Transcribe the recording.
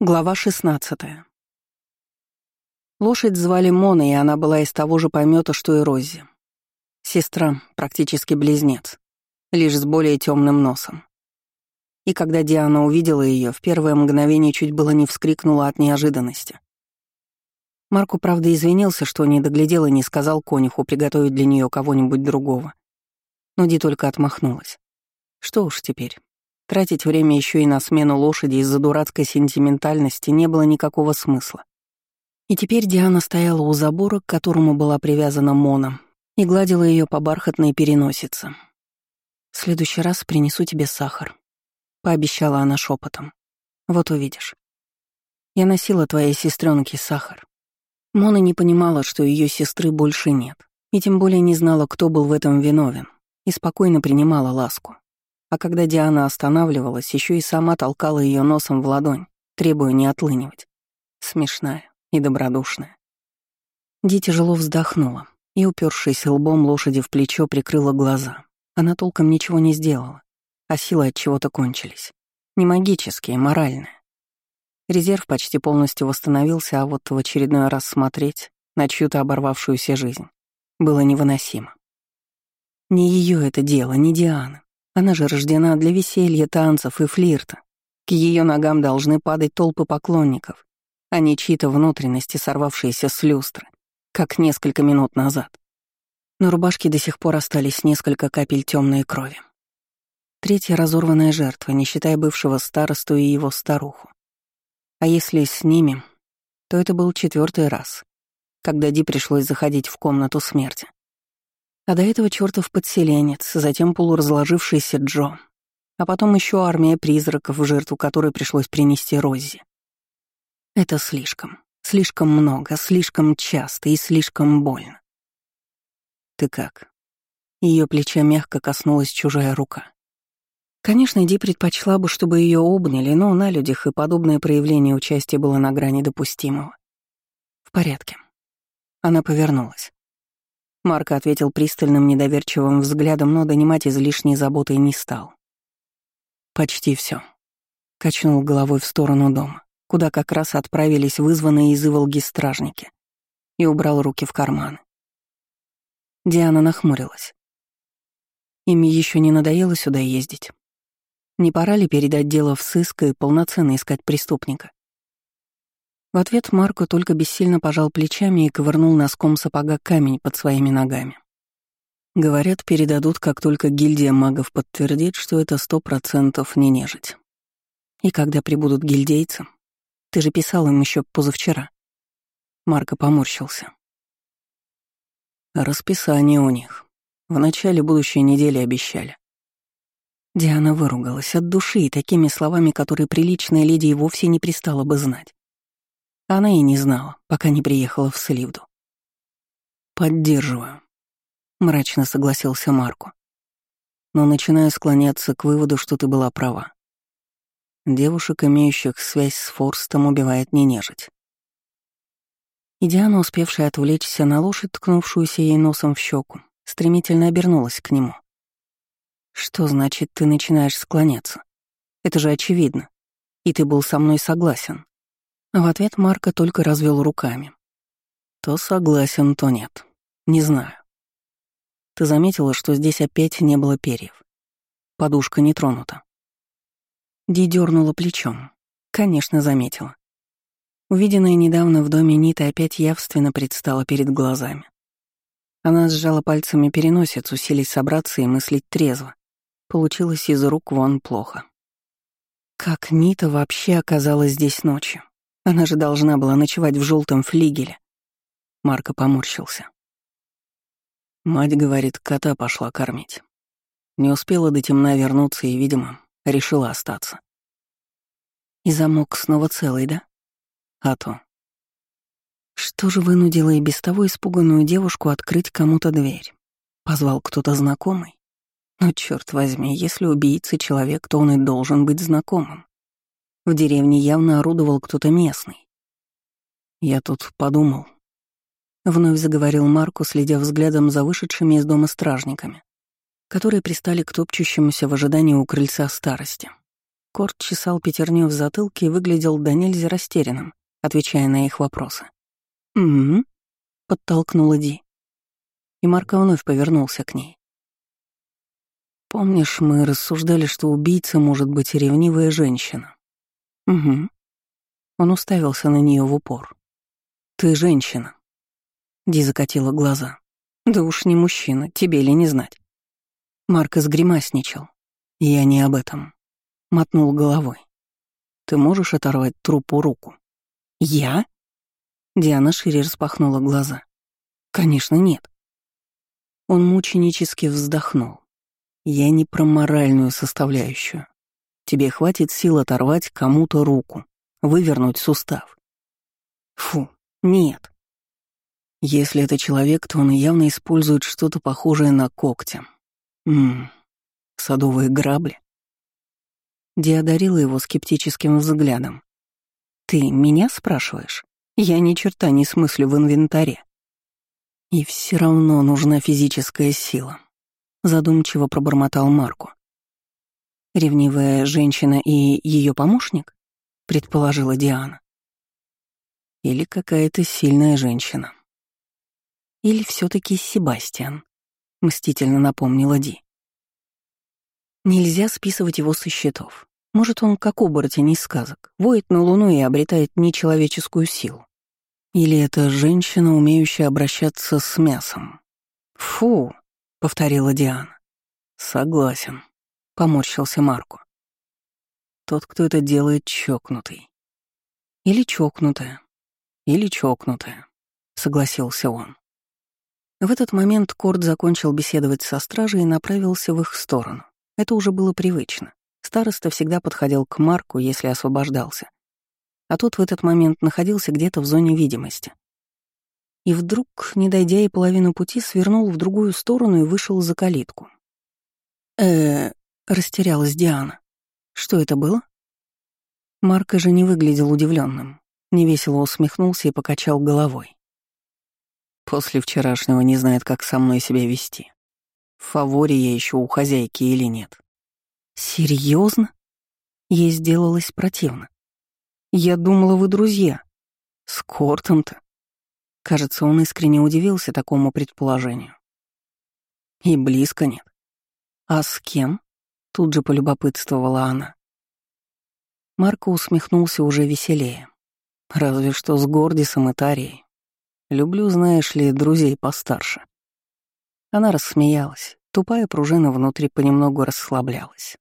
Глава 16. Лошадь звали Мона, и она была из того же помета, что и Рози. Сестра, практически близнец, лишь с более темным носом. И когда Диана увидела ее, в первое мгновение чуть было не вскрикнула от неожиданности. Марку, правда, извинился, что не доглядел и не сказал конюху приготовить для нее кого-нибудь другого. Но Ди только отмахнулась. Что уж теперь, Тратить время еще и на смену лошади из-за дурацкой сентиментальности не было никакого смысла. И теперь Диана стояла у забора, к которому была привязана Мона, и гладила ее по бархатной переносице. «В следующий раз принесу тебе сахар», — пообещала она шепотом. «Вот увидишь. Я носила твоей сестренке сахар». Мона не понимала, что ее сестры больше нет, и тем более не знала, кто был в этом виновен, и спокойно принимала ласку. А когда Диана останавливалась, еще и сама толкала ее носом в ладонь, требуя не отлынивать. Смешная и добродушная. Ди тяжело вздохнула и, упершись лбом лошади в плечо, прикрыла глаза. Она толком ничего не сделала, а силы от чего-то кончились. Не магические, моральные. Резерв почти полностью восстановился, а вот в очередной раз смотреть на чью-то оборвавшуюся жизнь было невыносимо. Не ее это дело, не Диана. Она же рождена для веселья, танцев и флирта. К ее ногам должны падать толпы поклонников, а не чьи-то внутренности, сорвавшиеся с люстры, как несколько минут назад. На рубашке до сих пор остались несколько капель темной крови. Третья разорванная жертва, не считая бывшего старосту и его старуху. А если с ними, то это был четвертый раз, когда Ди пришлось заходить в комнату смерти. А до этого чертов подселенец, затем полуразложившийся Джо, а потом еще армия призраков, в жертву которой пришлось принести Рози. Это слишком, слишком много, слишком часто и слишком больно. «Ты как?» Ее плеча мягко коснулась чужая рука. Конечно, Ди предпочла бы, чтобы ее обняли, но на людях и подобное проявление участия было на грани допустимого. В порядке. Она повернулась. Марко ответил пристальным недоверчивым взглядом, но донимать излишней заботой не стал. «Почти все. качнул головой в сторону дома, куда как раз отправились вызванные из Иволги стражники, и убрал руки в карманы. Диана нахмурилась. Им еще не надоело сюда ездить. Не пора ли передать дело в сыск и полноценно искать преступника? В ответ Марко только бессильно пожал плечами и ковырнул носком сапога камень под своими ногами. Говорят, передадут, как только гильдия магов подтвердит, что это сто процентов не нежить. И когда прибудут гильдейцы? Ты же писал им еще позавчера. Марко поморщился. Расписание у них. В начале будущей недели обещали. Диана выругалась от души и такими словами, которые приличная леди и вовсе не пристала бы знать. Она и не знала, пока не приехала в Сливду. «Поддерживаю», — мрачно согласился Марку. «Но начинаю склоняться к выводу, что ты была права. Девушек, имеющих связь с Форстом, убивает не нежить». И Диана, успевшая отвлечься на лошадь, ткнувшуюся ей носом в щеку, стремительно обернулась к нему. «Что значит, ты начинаешь склоняться? Это же очевидно. И ты был со мной согласен». В ответ Марко только развел руками. То согласен, то нет. Не знаю. Ты заметила, что здесь опять не было перьев? Подушка не тронута. Ди дернула плечом. Конечно, заметила. Увиденное недавно в доме Ниты опять явственно предстало перед глазами. Она сжала пальцами переносицу, силясь собраться и мыслить трезво. Получилось из рук вон плохо. Как Нита вообще оказалась здесь ночью? Она же должна была ночевать в желтом флигеле. Марко поморщился. Мать говорит, кота пошла кормить. Не успела до темна вернуться и, видимо, решила остаться. И замок снова целый, да? А то. Что же вынудило и без того испуганную девушку открыть кому-то дверь? Позвал кто-то знакомый? Но черт возьми, если убийца человек, то он и должен быть знакомым. В деревне явно орудовал кто-то местный. «Я тут подумал», — вновь заговорил Марку, следя взглядом за вышедшими из дома стражниками, которые пристали к топчущемуся в ожидании у крыльца старости. Корт чесал пятерню в затылке и выглядел до нельзя растерянным, отвечая на их вопросы. «Угу», — подтолкнула Ди. И Марко вновь повернулся к ней. «Помнишь, мы рассуждали, что убийца может быть ревнивая женщина?» «Угу». Он уставился на нее в упор. «Ты женщина». Ди закатила глаза. «Да уж не мужчина, тебе ли не знать?» Маркос гримасничал. «Я не об этом». Мотнул головой. «Ты можешь оторвать трупу руку?» «Я?» Диана шире распахнула глаза. «Конечно, нет». Он мученически вздохнул. «Я не про моральную составляющую. Тебе хватит сил оторвать кому-то руку, вывернуть сустав. Фу, нет. Если это человек, то он явно использует что-то похожее на когти. Ммм, садовые грабли. Ди одарила его скептическим взглядом. «Ты меня спрашиваешь? Я ни черта не смыслю в инвентаре». «И все равно нужна физическая сила», — задумчиво пробормотал Марку. «Ревнивая женщина и ее помощник?» — предположила Диана. «Или какая-то сильная женщина». «Или все таки Себастьян», — мстительно напомнила Ди. Нельзя списывать его со счетов. Может, он как оборотень из сказок, воет на луну и обретает нечеловеческую силу. Или это женщина, умеющая обращаться с мясом. «Фу», — повторила Диана. «Согласен», — поморщился Марку. «Тот, кто это делает, чокнутый». «Или чокнутая. Или чокнутая», — согласился он. В этот момент Корт закончил беседовать со стражей и направился в их сторону. Это уже было привычно. Староста всегда подходил к Марку, если освобождался. А тот в этот момент находился где-то в зоне видимости. И вдруг, не дойдя и половину пути, свернул в другую сторону и вышел за калитку. э растерялась Диана. Что это было? Марк же не выглядел удивленным, невесело усмехнулся и покачал головой. После вчерашнего не знает, как со мной себя вести. В фаворе я еще у хозяйки или нет. Серьезно? Ей сделалось противно. Я думала, вы друзья. С Кортом-то. Кажется, он искренне удивился такому предположению. И близко нет. А с кем? Тут же полюбопытствовала она. Марко усмехнулся уже веселее. Разве что с Гордисом и Тарией. Люблю, знаешь ли, друзей постарше. Она рассмеялась. Тупая пружина внутри понемногу расслаблялась.